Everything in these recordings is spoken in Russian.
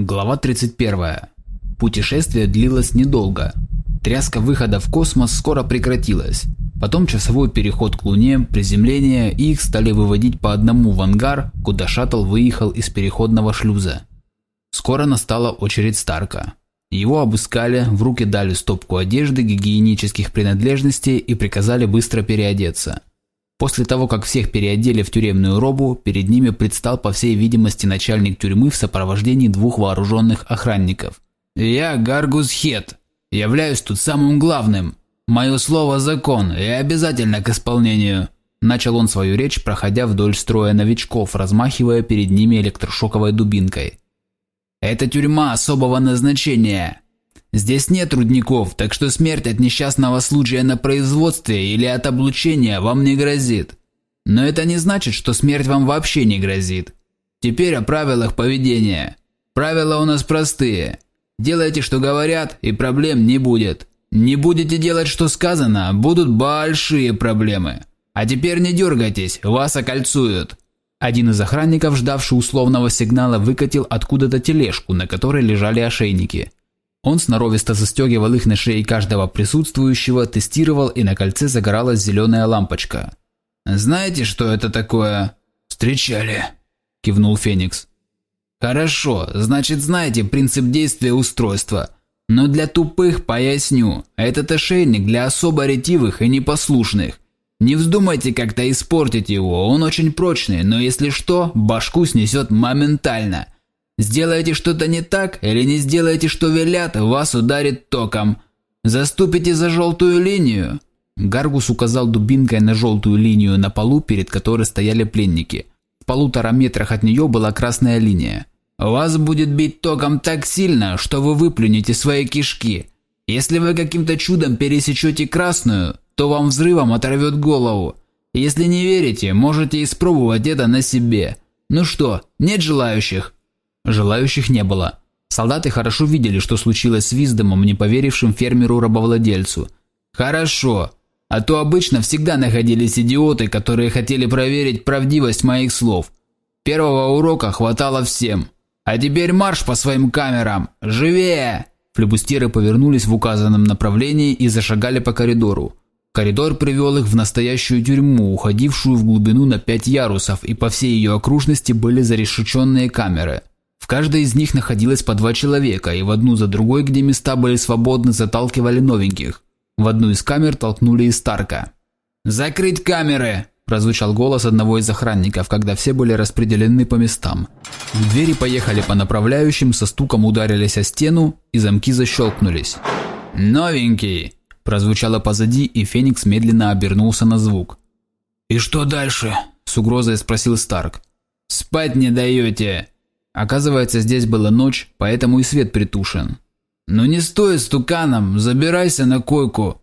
Глава 31. Путешествие длилось недолго. Тряска выхода в космос скоро прекратилась. Потом часовой переход к Луне, приземление, и их стали выводить по одному в ангар, куда шаттл выехал из переходного шлюза. Скоро настала очередь Старка. Его обыскали, в руки дали стопку одежды, гигиенических принадлежностей и приказали быстро переодеться. После того, как всех переодели в тюремную робу, перед ними предстал, по всей видимости, начальник тюрьмы в сопровождении двух вооруженных охранников. «Я Гаргус Хет. Являюсь тут самым главным. Мое слово – закон и обязательно к исполнению». Начал он свою речь, проходя вдоль строя новичков, размахивая перед ними электрошоковой дубинкой. «Это тюрьма особого назначения. Здесь нет рудников, так что смерть от несчастного случая на производстве или от облучения вам не грозит. Но это не значит, что смерть вам вообще не грозит. Теперь о правилах поведения. Правила у нас простые. Делайте, что говорят, и проблем не будет. Не будете делать, что сказано, будут большие проблемы. А теперь не дергайтесь, вас окольцуют. Один из охранников, ждавший условного сигнала, выкатил откуда-то тележку, на которой лежали ошейники. Он сноровисто застегивал их на шее каждого присутствующего, тестировал, и на кольце загоралась зеленая лампочка. «Знаете, что это такое?» «Встречали», – кивнул Феникс. «Хорошо, значит знаете принцип действия устройства. Но для тупых поясню, этот ошейник для особо ретивых и непослушных. Не вздумайте как-то испортить его, он очень прочный, но если что, башку снесет моментально». Сделаете что-то не так или не сделаете, что велят, вас ударит током. Заступите за желтую линию. Гаргус указал дубинкой на желтую линию на полу, перед которой стояли пленники. В полутора метрах от нее была красная линия. Вас будет бить током так сильно, что вы выплюнете свои кишки. Если вы каким-то чудом пересечете красную, то вам взрывом оторвет голову. Если не верите, можете испробовать это на себе. Ну что, нет желающих? Желающих не было. Солдаты хорошо видели, что случилось с Виздомом, не поверившим фермеру-рабовладельцу. «Хорошо. А то обычно всегда находились идиоты, которые хотели проверить правдивость моих слов. Первого урока хватало всем. А теперь марш по своим камерам! Живее!» Флебустеры повернулись в указанном направлении и зашагали по коридору. Коридор привел их в настоящую тюрьму, уходившую в глубину на пять ярусов, и по всей ее окружности были зарешеченные камеры – каждой из них находилось по два человека, и в одну за другой, где места были свободны, заталкивали новеньких. В одну из камер толкнули и Старка. «Закрыть камеры!» – прозвучал голос одного из охранников, когда все были распределены по местам. Двери поехали по направляющим, со стуком ударились о стену, и замки защелкнулись. «Новенький!» – прозвучало позади, и Феникс медленно обернулся на звук. «И что дальше?» – с угрозой спросил Старк. «Спать не даете!» Оказывается, здесь была ночь, поэтому и свет притушен. «Ну не стой стуканом, забирайся на койку!»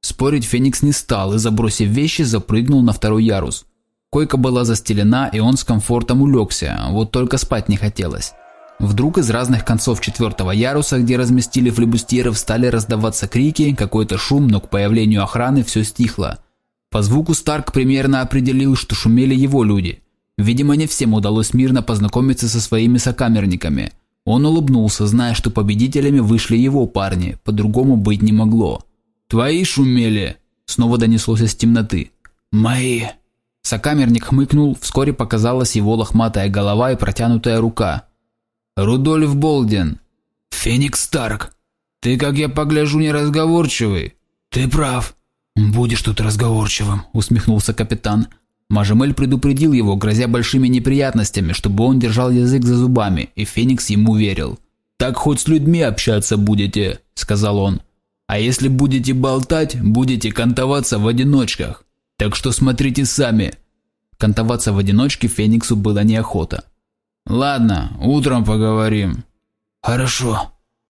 Спорить Феникс не стал и, забросив вещи, запрыгнул на второй ярус. Койка была застелена, и он с комфортом улегся, вот только спать не хотелось. Вдруг из разных концов четвертого яруса, где разместили флебустьеров, стали раздаваться крики, какой-то шум, но к появлению охраны все стихло. По звуку Старк примерно определил, что шумели его люди – Видимо, не всем удалось мирно познакомиться со своими сокамерниками. Он улыбнулся, зная, что победителями вышли его парни, по-другому быть не могло. «Твои шумели!» – снова донеслось из темноты. «Мои!» Сокамерник хмыкнул, вскоре показалась его лохматая голова и протянутая рука. «Рудольф Болден!» «Феникс Старк!» «Ты, как я погляжу, неразговорчивый!» «Ты прав!» «Будешь тут разговорчивым!» – усмехнулся капитан. Мажемель предупредил его, грозя большими неприятностями, чтобы он держал язык за зубами, и Феникс ему верил. «Так хоть с людьми общаться будете», – сказал он. «А если будете болтать, будете кантоваться в одиночках. Так что смотрите сами». Кантоваться в одиночке Фениксу было неохота. «Ладно, утром поговорим». «Хорошо»,